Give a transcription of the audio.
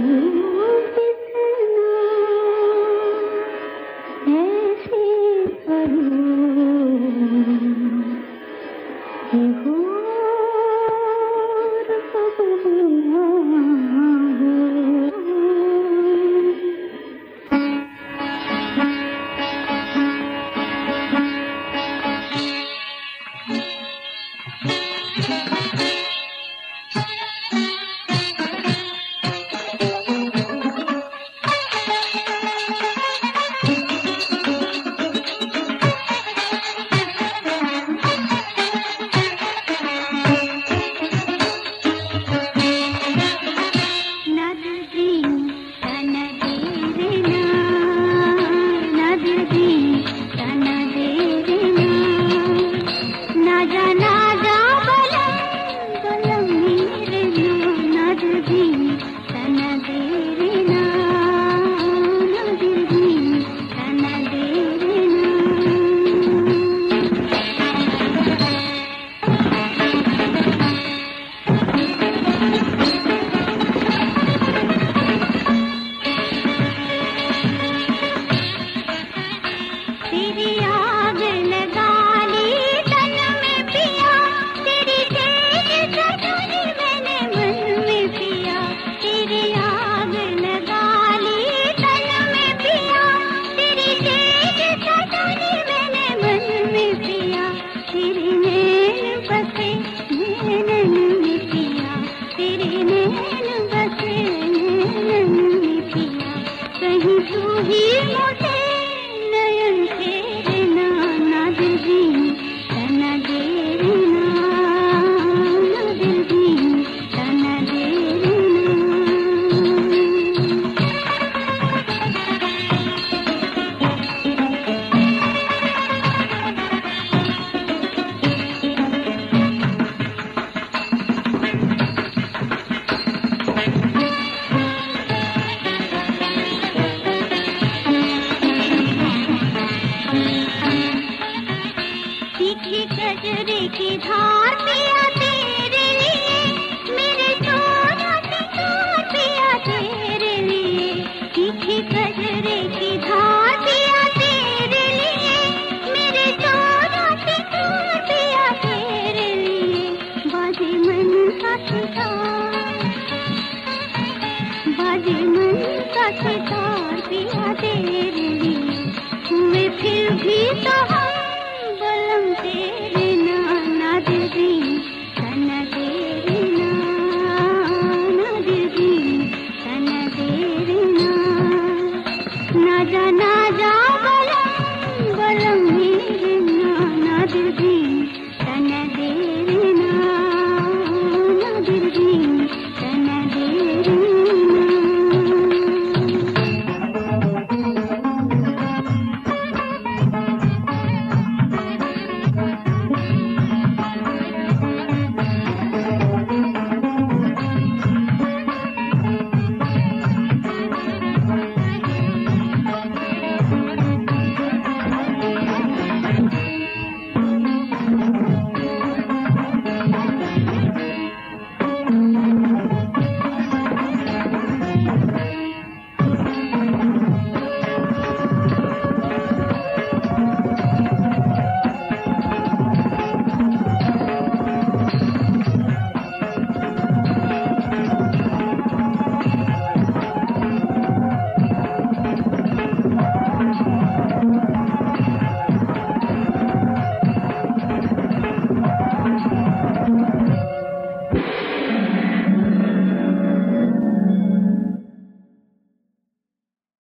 ऐसे करूँ ही मुझ मीठी धार पिया तेरे लिए, मेरे पिया तेरे लिए। की धार पिया तेरे लिए, मेरे पिया तेरे लिए। बाजे मन का सितार, बाजे मन का सितार पिया तेरे लिए। फिर भी तो जाना